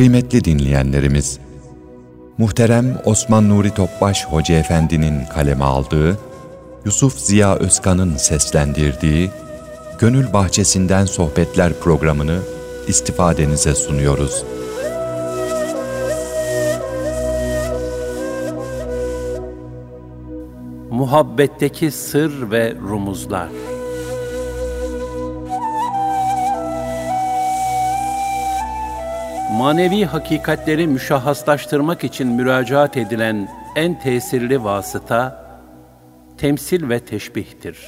Kıymetli dinleyenlerimiz, muhterem Osman Nuri Topbaş Hoca Efendi'nin kaleme aldığı, Yusuf Ziya Özkan'ın seslendirdiği Gönül Bahçesinden Sohbetler programını istifadenize sunuyoruz. Muhabbetteki Sır ve Rumuzlar Manevi hakikatleri müşahhaslaştırmak için müracaat edilen en tesirli vasıta, temsil ve teşbihtir.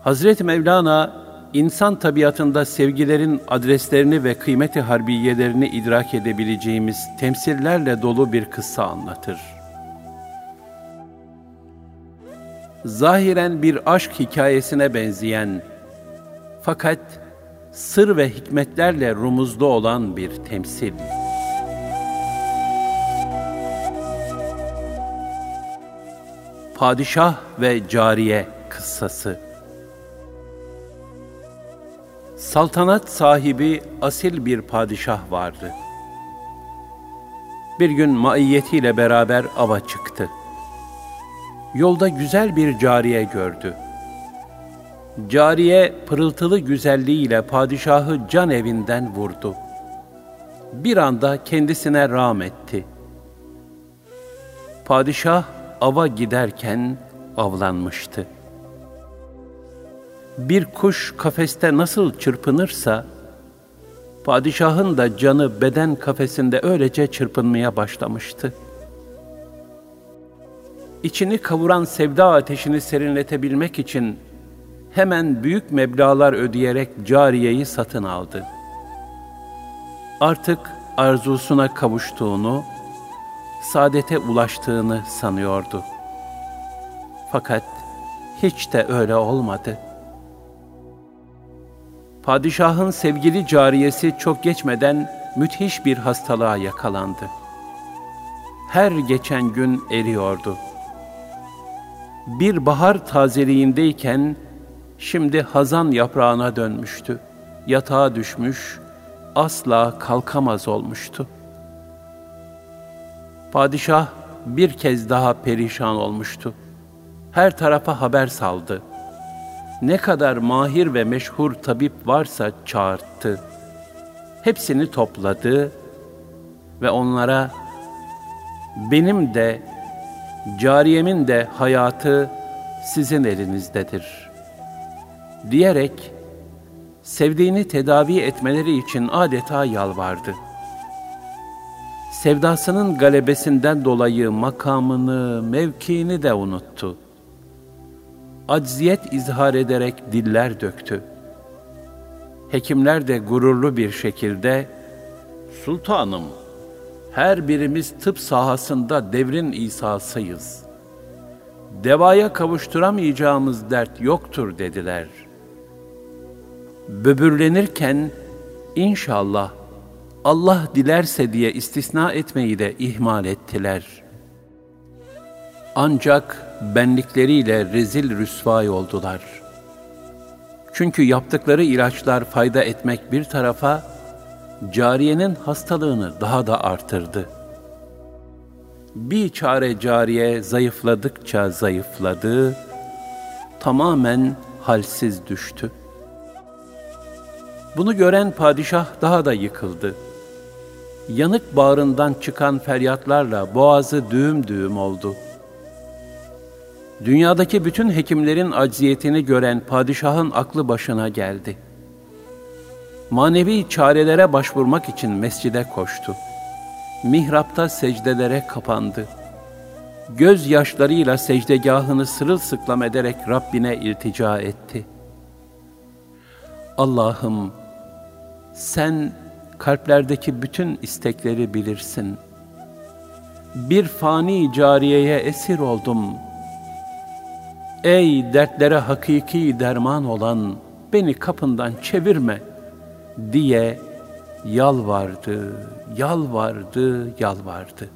Hazreti Mevlana, insan tabiatında sevgilerin adreslerini ve kıymeti harbiyelerini idrak edebileceğimiz temsillerle dolu bir kıssa anlatır. Zahiren bir aşk hikayesine benzeyen, fakat sır ve hikmetlerle rumuzlu olan bir temsil. Padişah ve Cariye kıssası Saltanat sahibi asil bir padişah vardı. Bir gün maiyetiyle beraber ava çıktı. Yolda güzel bir cariye gördü. Cariye pırıltılı güzelliğiyle padişahı can evinden vurdu. Bir anda kendisine rağm etti. Padişah ava giderken avlanmıştı. Bir kuş kafeste nasıl çırpınırsa, padişahın da canı beden kafesinde öylece çırpınmaya başlamıştı. İçini kavuran sevda ateşini serinletebilmek için hemen büyük meblalar ödeyerek cariyeyi satın aldı. Artık arzusuna kavuştuğunu, saadete ulaştığını sanıyordu. Fakat hiç de öyle olmadı. Padişahın sevgili cariyesi çok geçmeden müthiş bir hastalığa yakalandı. Her geçen gün eriyordu. Bir bahar tazeliğindeyken şimdi hazan yaprağına dönmüştü. Yatağa düşmüş, asla kalkamaz olmuştu. Padişah bir kez daha perişan olmuştu. Her tarafa haber saldı. Ne kadar mahir ve meşhur tabip varsa çağırttı. Hepsini topladı ve onlara benim de cariyemin de hayatı sizin elinizdedir diyerek sevdiğini tedavi etmeleri için adeta yalvardı. Sevdasının galebesinden dolayı makamını, mevkiini de unuttu. Acziyet izhar ederek diller döktü. Hekimler de gururlu bir şekilde, Sultanım, her birimiz tıp sahasında devrin İsa'sıyız. Devaya kavuşturamayacağımız dert yoktur dediler.'' Böbürlenirken inşallah Allah dilerse diye istisna etmeyi de ihmal ettiler. Ancak benlikleriyle rezil rüsvay oldular. Çünkü yaptıkları ilaçlar fayda etmek bir tarafa, cariyenin hastalığını daha da artırdı. Bir çare cariye zayıfladıkça zayıfladı, tamamen halsiz düştü.'' Bunu gören padişah daha da yıkıldı. Yanık bağrından çıkan feryatlarla boğazı düğüm düğüm oldu. Dünyadaki bütün hekimlerin acziyetini gören padişahın aklı başına geldi. Manevi çarelere başvurmak için mescide koştu. Mihrapta secdelere kapandı. Göz yaşlarıyla secdegahını sırılsıklam ederek Rabbine iltica etti. Allah'ım sen kalplerdeki bütün istekleri bilirsin. Bir fani cariyeye esir oldum. Ey dertlere hakiki derman olan beni kapından çevirme diye yalvardı, yalvardı, yalvardı.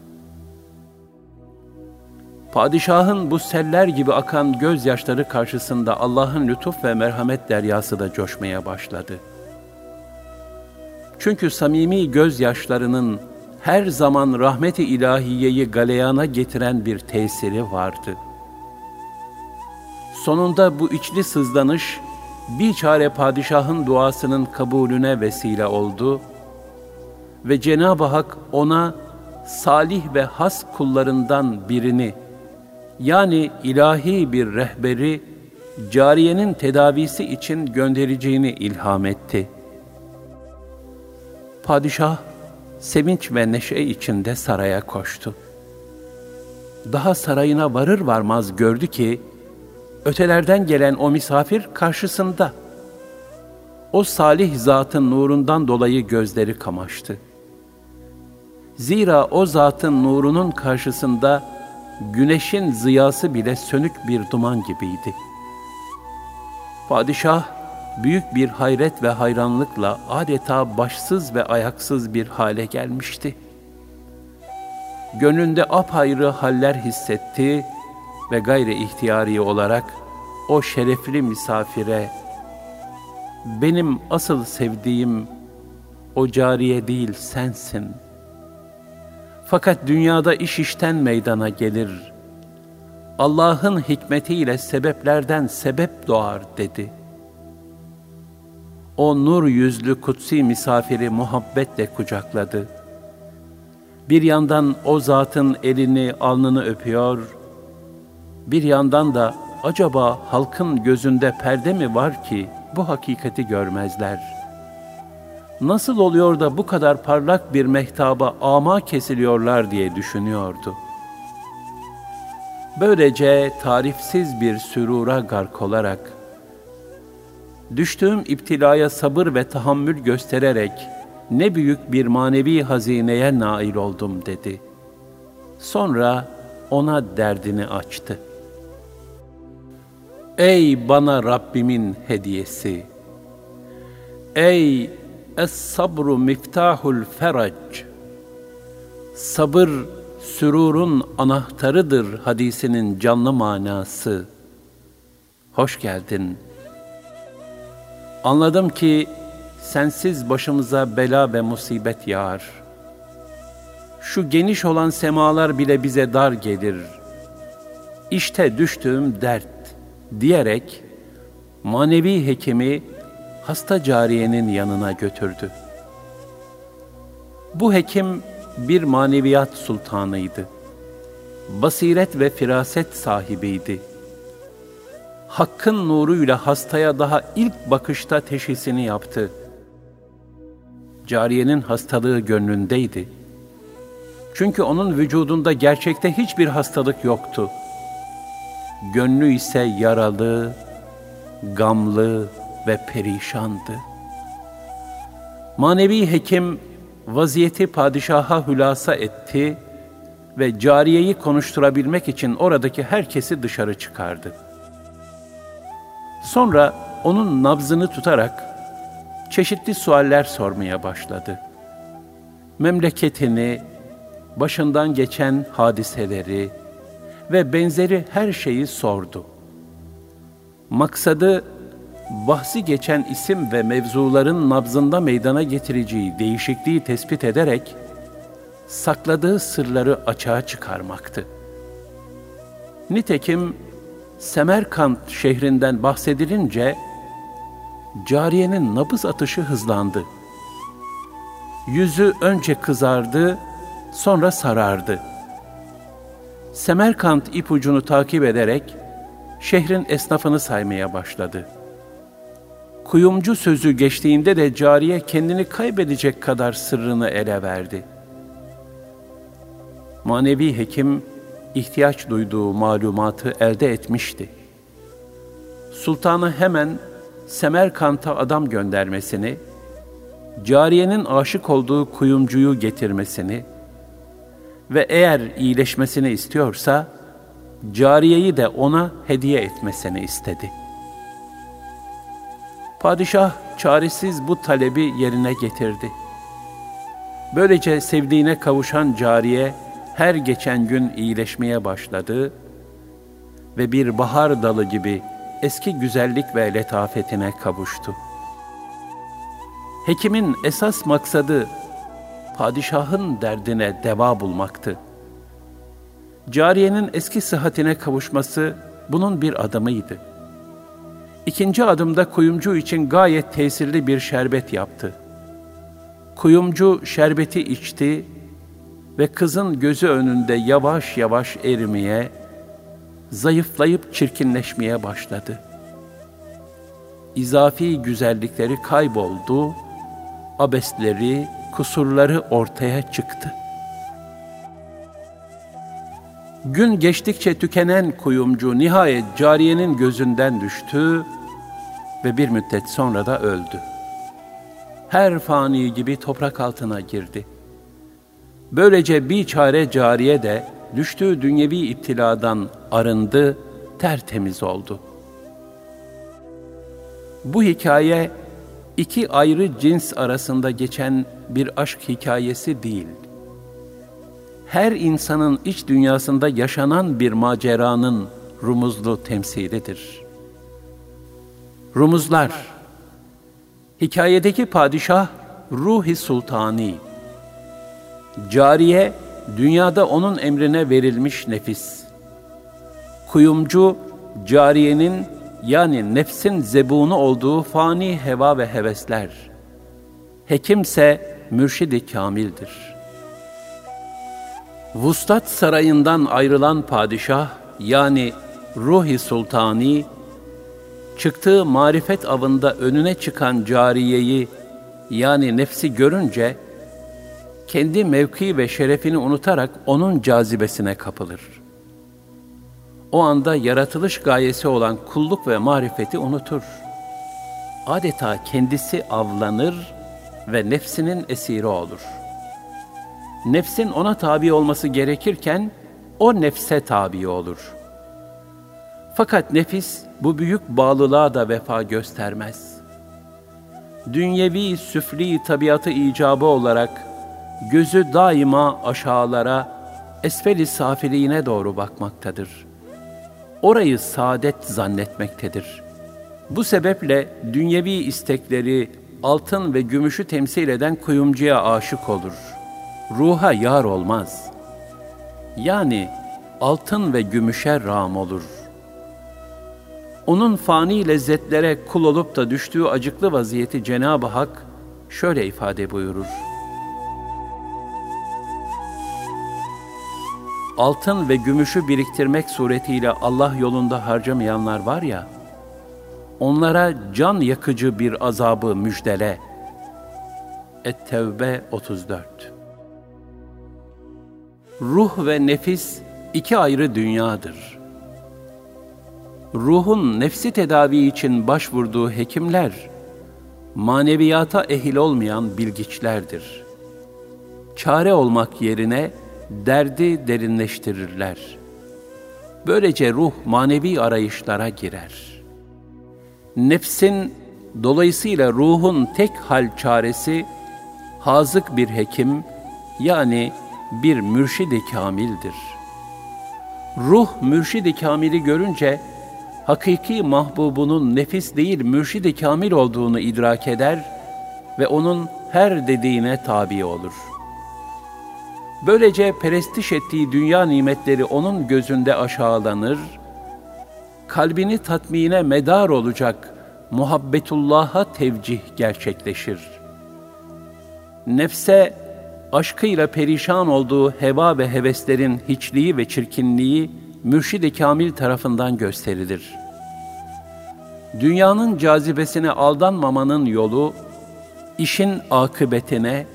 Padişahın bu seller gibi akan gözyaşları karşısında Allah'ın lütuf ve merhamet deryası da coşmaya başladı.'' Çünkü samimi gözyaşlarının her zaman rahmeti ilahiyeyi galeyana getiren bir tesiri vardı. Sonunda bu içli sızlanış bir çare padişahın duasının kabulüne vesile oldu ve Cenab-ı Hak ona salih ve has kullarından birini yani ilahi bir rehberi cariyenin tedavisi için göndereceğini ilham etti. Padişah sevinç ve neşe içinde saraya koştu. Daha sarayına varır varmaz gördü ki ötelerden gelen o misafir karşısında. O salih zatın nurundan dolayı gözleri kamaştı. Zira o zatın nurunun karşısında güneşin ziyası bile sönük bir duman gibiydi. Padişah büyük bir hayret ve hayranlıkla adeta başsız ve ayaksız bir hale gelmişti. Gönlünde apayrı haller hissetti ve gayri ihtiyari olarak o şerefli misafire benim asıl sevdiğim o cariye değil sensin. Fakat dünyada iş işten meydana gelir. Allah'ın hikmetiyle sebeplerden sebep doğar dedi. O nur yüzlü kutsi misafiri muhabbetle kucakladı. Bir yandan o zatın elini, alnını öpüyor, bir yandan da acaba halkın gözünde perde mi var ki bu hakikati görmezler? Nasıl oluyor da bu kadar parlak bir mehtaba ama kesiliyorlar diye düşünüyordu. Böylece tarifsiz bir sürura gark olarak, düştüğüm iptilaya sabır ve tahammül göstererek ne büyük bir manevi hazineye nail oldum dedi. Sonra ona derdini açtı. Ey bana Rabbimin hediyesi! Ey Es-sabru miftahul ferac! Sabır, sürurun anahtarıdır hadisinin canlı manası. Hoş geldin. Anladım ki sensiz başımıza bela ve musibet yağar. Şu geniş olan semalar bile bize dar gelir. İşte düştüğüm dert diyerek manevi hekimi hasta cariyenin yanına götürdü. Bu hekim bir maneviyat sultanıydı. Basiret ve firaset sahibiydi. Hakkın nuruyla hastaya daha ilk bakışta teşhisini yaptı. Cariyenin hastalığı gönlündeydi. Çünkü onun vücudunda gerçekte hiçbir hastalık yoktu.'' gönlü ise yaralı, gamlı ve perişandı. Manevi hekim vaziyeti padişaha hülasa etti ve cariyeyi konuşturabilmek için oradaki herkesi dışarı çıkardı. Sonra onun nabzını tutarak çeşitli sualler sormaya başladı. Memleketini, başından geçen hadiseleri, ve benzeri her şeyi sordu. Maksadı bahsi geçen isim ve mevzuların nabzında meydana getireceği değişikliği tespit ederek sakladığı sırları açığa çıkarmaktı. Nitekim Semerkant şehrinden bahsedilince cariyenin nabız atışı hızlandı. Yüzü önce kızardı, sonra sarardı. Semerkant ipucunu takip ederek şehrin esnafını saymaya başladı. Kuyumcu sözü geçtiğinde de cariye kendini kaybedecek kadar sırrını ele verdi. Manevi hekim ihtiyaç duyduğu malumatı elde etmişti. Sultanı hemen Semerkant'a adam göndermesini, cariyenin aşık olduğu kuyumcuyu getirmesini, ve eğer iyileşmesini istiyorsa cariyeyi de ona hediye etmesini istedi. Padişah çaresiz bu talebi yerine getirdi. Böylece sevdiğine kavuşan cariye her geçen gün iyileşmeye başladı ve bir bahar dalı gibi eski güzellik ve letafetine kavuştu. Hekimin esas maksadı padişahın derdine deva bulmaktı. Cariyenin eski sıhhatine kavuşması bunun bir adımıydı. İkinci adımda kuyumcu için gayet tesirli bir şerbet yaptı. Kuyumcu şerbeti içti ve kızın gözü önünde yavaş yavaş erimeye, zayıflayıp çirkinleşmeye başladı. İzafi güzellikleri kayboldu, abesleri, kusurları ortaya çıktı. Gün geçtikçe tükenen kuyumcu nihayet cariyenin gözünden düştü ve bir müddet sonra da öldü. Her fani gibi toprak altına girdi. Böylece bir çare cariye de düştüğü dünyevi iptiladan arındı, tertemiz oldu. Bu hikaye iki ayrı cins arasında geçen bir aşk hikayesi değil. Her insanın iç dünyasında yaşanan bir maceranın rumuzlu temsilidir. Rumuzlar Hikayedeki padişah Ruhi Sultani Cariye dünyada onun emrine verilmiş nefis. Kuyumcu cariyenin yani nefsin zebunu olduğu fani heva ve hevesler. Hekimse mürşidi kamildir. Vustat sarayından ayrılan padişah yani Ruhi Sultani çıktığı marifet avında önüne çıkan cariyeyi yani nefsi görünce kendi mevki ve şerefini unutarak onun cazibesine kapılır. O anda yaratılış gayesi olan kulluk ve marifeti unutur. Adeta kendisi avlanır ve nefsinin esiri olur. Nefsin ona tabi olması gerekirken o nefse tabi olur. Fakat nefis bu büyük bağlılığa da vefa göstermez. Dünyevi süfli tabiatı icabı olarak gözü daima aşağılara, esfeli safiliğine doğru bakmaktadır. Orayı saadet zannetmektedir. Bu sebeple dünyevi istekleri, altın ve gümüşü temsil eden kuyumcuya aşık olur. Ruha yar olmaz. Yani altın ve gümüşe ram olur. Onun fani lezzetlere kul olup da düştüğü acıklı vaziyeti Cenab-ı Hak şöyle ifade buyurur. Altın ve gümüşü biriktirmek suretiyle Allah yolunda harcamayanlar var ya, onlara can yakıcı bir azabı müjdele. Et-Tevbe 34 Ruh ve nefis iki ayrı dünyadır. Ruhun nefsi tedavi için başvurduğu hekimler, maneviyata ehil olmayan bilgiçlerdir. Çare olmak yerine, derdi derinleştirirler. Böylece ruh manevi arayışlara girer. Nefsin dolayısıyla ruhun tek hal çaresi hazık bir hekim yani bir mürşidi kamildir. Ruh mürşidi kamili görünce hakiki mahbubunun nefis değil mürşidi kamil olduğunu idrak eder ve onun her dediğine tabi olur.'' Böylece perestiş ettiği dünya nimetleri onun gözünde aşağılanır, kalbini tatmine medar olacak muhabbetullah'a tevcih gerçekleşir. Nefse, aşkıyla perişan olduğu heva ve heveslerin hiçliği ve çirkinliği mürşid-i kamil tarafından gösterilir. Dünyanın cazibesine aldanmamanın yolu, işin akıbetine,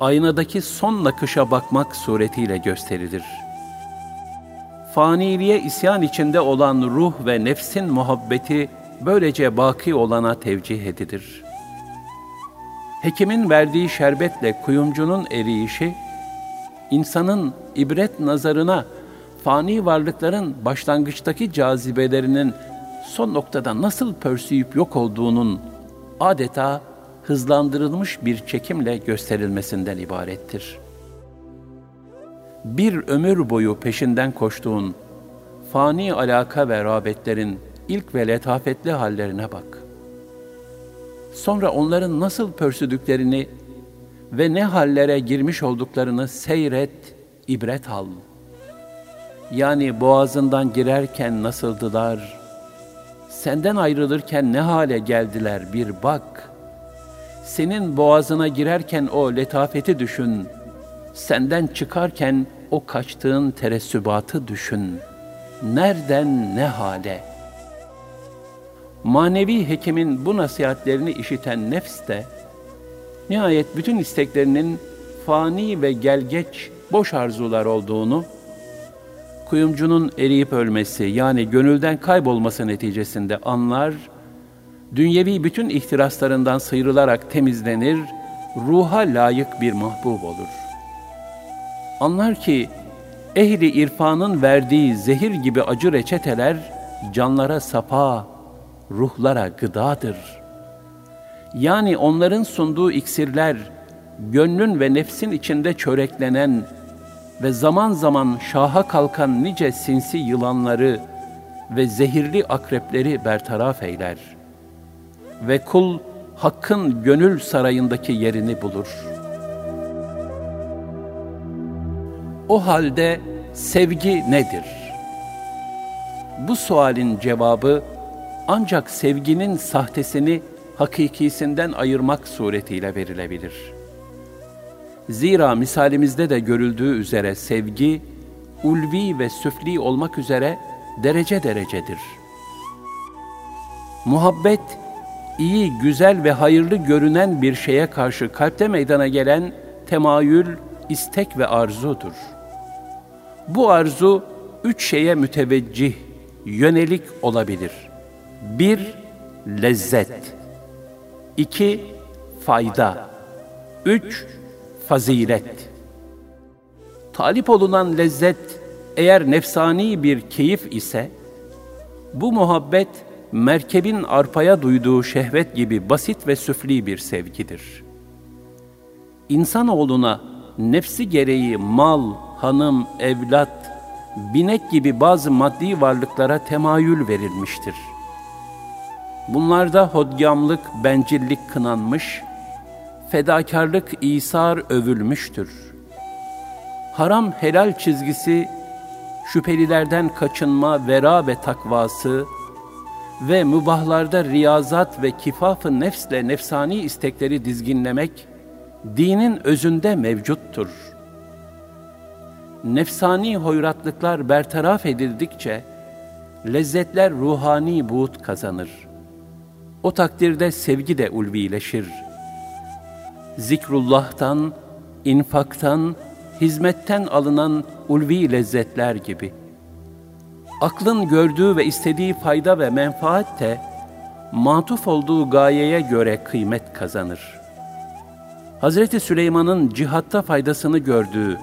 aynadaki son nakışa bakmak suretiyle gösterilir. Faniliğe isyan içinde olan ruh ve nefsin muhabbeti böylece baki olana tevcih edilir. Hekimin verdiği şerbetle kuyumcunun eriyişi, insanın ibret nazarına fani varlıkların başlangıçtaki cazibelerinin son noktada nasıl pörsüyüp yok olduğunun adeta hızlandırılmış bir çekimle gösterilmesinden ibarettir. Bir ömür boyu peşinden koştuğun fani alaka ve rağbetlerin ilk ve letafetli hallerine bak. Sonra onların nasıl pörsüdüklerini ve ne hallere girmiş olduklarını seyret, ibret al. Yani boğazından girerken nasıldılar, senden ayrılırken ne hale geldiler bir bak. Senin boğazına girerken o letafeti düşün, senden çıkarken o kaçtığın teressübatı düşün. Nereden ne hale? Manevi hekimin bu nasihatlerini işiten nefs de, nihayet bütün isteklerinin fani ve gelgeç, boş arzular olduğunu, kuyumcunun eriyip ölmesi yani gönülden kaybolması neticesinde anlar, dünyevi bütün ihtiraslarından sıyrılarak temizlenir, ruha layık bir mahbub olur. Anlar ki, ehli irfanın verdiği zehir gibi acı reçeteler, canlara sapa, ruhlara gıdadır. Yani onların sunduğu iksirler, gönlün ve nefsin içinde çöreklenen ve zaman zaman şaha kalkan nice sinsi yılanları ve zehirli akrepleri bertaraf eyler. Ve kul, Hakk'ın gönül sarayındaki yerini bulur. O halde sevgi nedir? Bu sualin cevabı ancak sevginin sahtesini hakikisinden ayırmak suretiyle verilebilir. Zira misalimizde de görüldüğü üzere sevgi, ulvi ve süfli olmak üzere derece derecedir. Muhabbet, iyi, güzel ve hayırlı görünen bir şeye karşı kalpte meydana gelen temayül, istek ve arzudur. Bu arzu üç şeye müteveccih, yönelik olabilir.'' Bir, lezzet. iki fayda. Üç, fazilet. Talip olunan lezzet eğer nefsani bir keyif ise, bu muhabbet merkebin arpaya duyduğu şehvet gibi basit ve süfli bir sevgidir. İnsanoğluna nefsi gereği mal, hanım, evlat, binek gibi bazı maddi varlıklara temayül verilmiştir.'' Bunlarda hodgamlık, bencillik kınanmış, fedakarlık, isar övülmüştür. Haram helal çizgisi, şüphelilerden kaçınma, vera ve takvası ve mübahlarda riyazat ve kifaf-ı nefsle nefsani istekleri dizginlemek, dinin özünde mevcuttur. Nefsani hoyratlıklar bertaraf edildikçe, lezzetler ruhani buğut kazanır.'' O takdirde sevgi de ulvileşir. Zikrullah'tan, infaktan, hizmetten alınan ulvi lezzetler gibi. Aklın gördüğü ve istediği fayda ve menfaat de matuf olduğu gayeye göre kıymet kazanır. Hazreti Süleyman'ın cihatta faydasını gördüğü,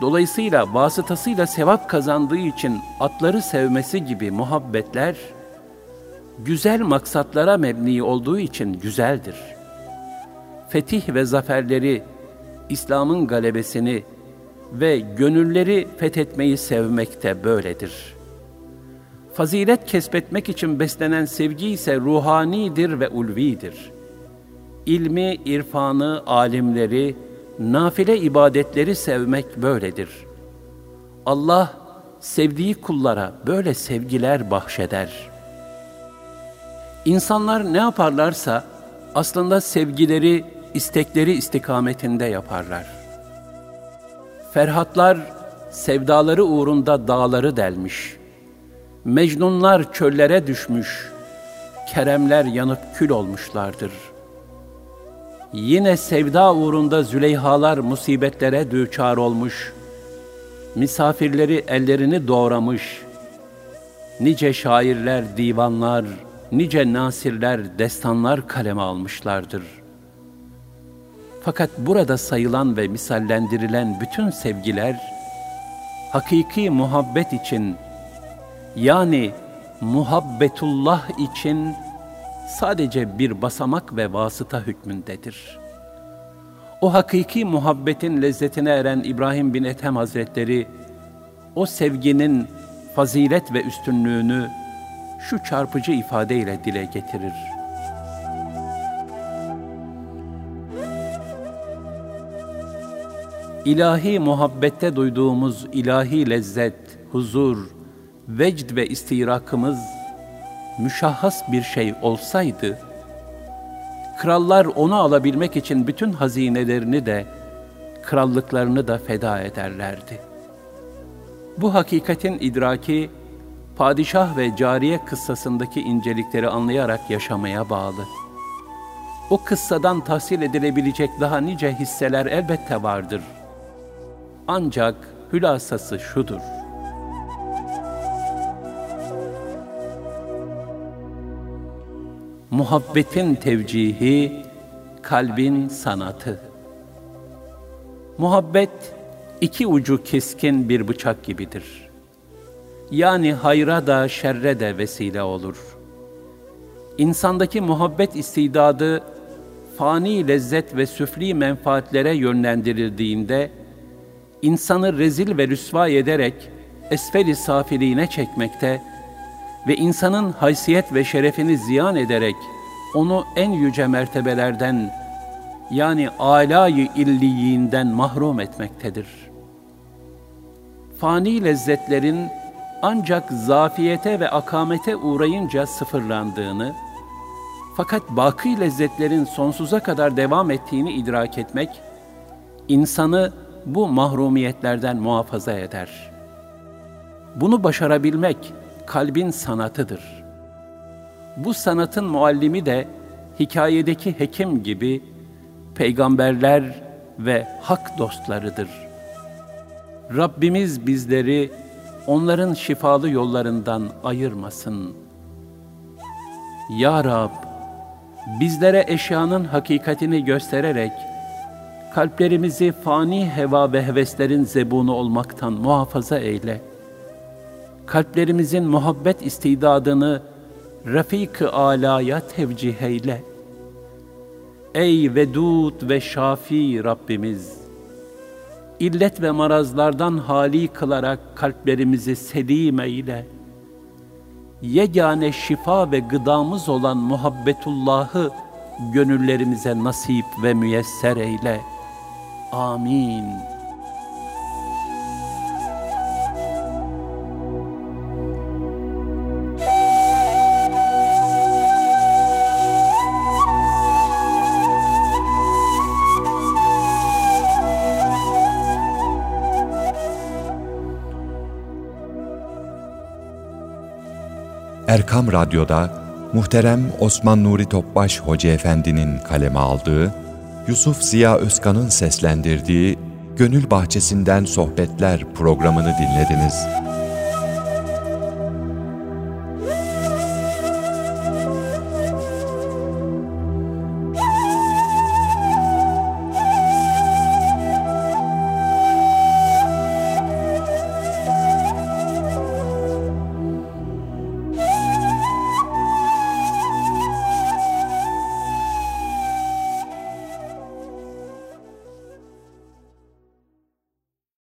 dolayısıyla vasıtasıyla sevap kazandığı için atları sevmesi gibi muhabbetler, güzel maksatlara mebni olduğu için güzeldir. Fetih ve zaferleri, İslam'ın galebesini ve gönülleri fethetmeyi sevmekte böyledir. Fazilet kesbetmek için beslenen sevgi ise ruhanidir ve ulvidir. İlmi, irfanı, alimleri, nafile ibadetleri sevmek böyledir. Allah sevdiği kullara böyle sevgiler bahşeder.'' İnsanlar ne yaparlarsa aslında sevgileri, istekleri istikametinde yaparlar. Ferhatlar sevdaları uğrunda dağları delmiş. Mecnunlar çöllere düşmüş. Keremler yanıp kül olmuşlardır. Yine sevda uğrunda Züleyhalar musibetlere düçar olmuş. Misafirleri ellerini doğramış. Nice şairler, divanlar, nice nasirler, destanlar kaleme almışlardır. Fakat burada sayılan ve misallendirilen bütün sevgiler, hakiki muhabbet için, yani muhabbetullah için sadece bir basamak ve vasıta hükmündedir. O hakiki muhabbetin lezzetine eren İbrahim bin Ethem Hazretleri, o sevginin fazilet ve üstünlüğünü şu çarpıcı ifadeyle dile getirir. İlahi muhabbette duyduğumuz ilahi lezzet, huzur, vecd ve istirakımız müşahhas bir şey olsaydı, krallar onu alabilmek için bütün hazinelerini de, krallıklarını da feda ederlerdi. Bu hakikatin idraki, padişah ve cariye kıssasındaki incelikleri anlayarak yaşamaya bağlı. O kıssadan tahsil edilebilecek daha nice hisseler elbette vardır. Ancak hülasası şudur. Muhabbetin tevcihi, kalbin sanatı. Muhabbet, iki ucu keskin bir bıçak gibidir. Yani hayra da şerre de vesile olur. İnsandaki muhabbet istidadı, fani lezzet ve süfli menfaatlere yönlendirildiğinde, insanı rezil ve rüsva ederek esferi safiliğine çekmekte ve insanın haysiyet ve şerefini ziyan ederek onu en yüce mertebelerden yani alayı illiyinden mahrum etmektedir. Fani lezzetlerin ancak zafiyete ve akamete uğrayınca sıfırlandığını, fakat baki lezzetlerin sonsuza kadar devam ettiğini idrak etmek, insanı bu mahrumiyetlerden muhafaza eder. Bunu başarabilmek kalbin sanatıdır. Bu sanatın muallimi de hikayedeki hekim gibi peygamberler ve hak dostlarıdır. Rabbimiz bizleri onların şifalı yollarından ayırmasın. Ya Rab, bizlere eşyanın hakikatini göstererek, kalplerimizi fani heva ve heveslerin zebunu olmaktan muhafaza eyle. Kalplerimizin muhabbet istidadını Rafik-ı Ala'ya tevcih eyle. Ey Vedud ve Şafi Rabbimiz! illet ve marazlardan hali kılarak kalplerimizi selim eyle. Yegane şifa ve gıdamız olan muhabbetullahı gönüllerimize nasip ve müyesser eyle. Amin. Erkam Radyo'da muhterem Osman Nuri Topbaş Hoca Efendi'nin kaleme aldığı, Yusuf Ziya Özkan'ın seslendirdiği Gönül Bahçesinden Sohbetler programını dinlediniz.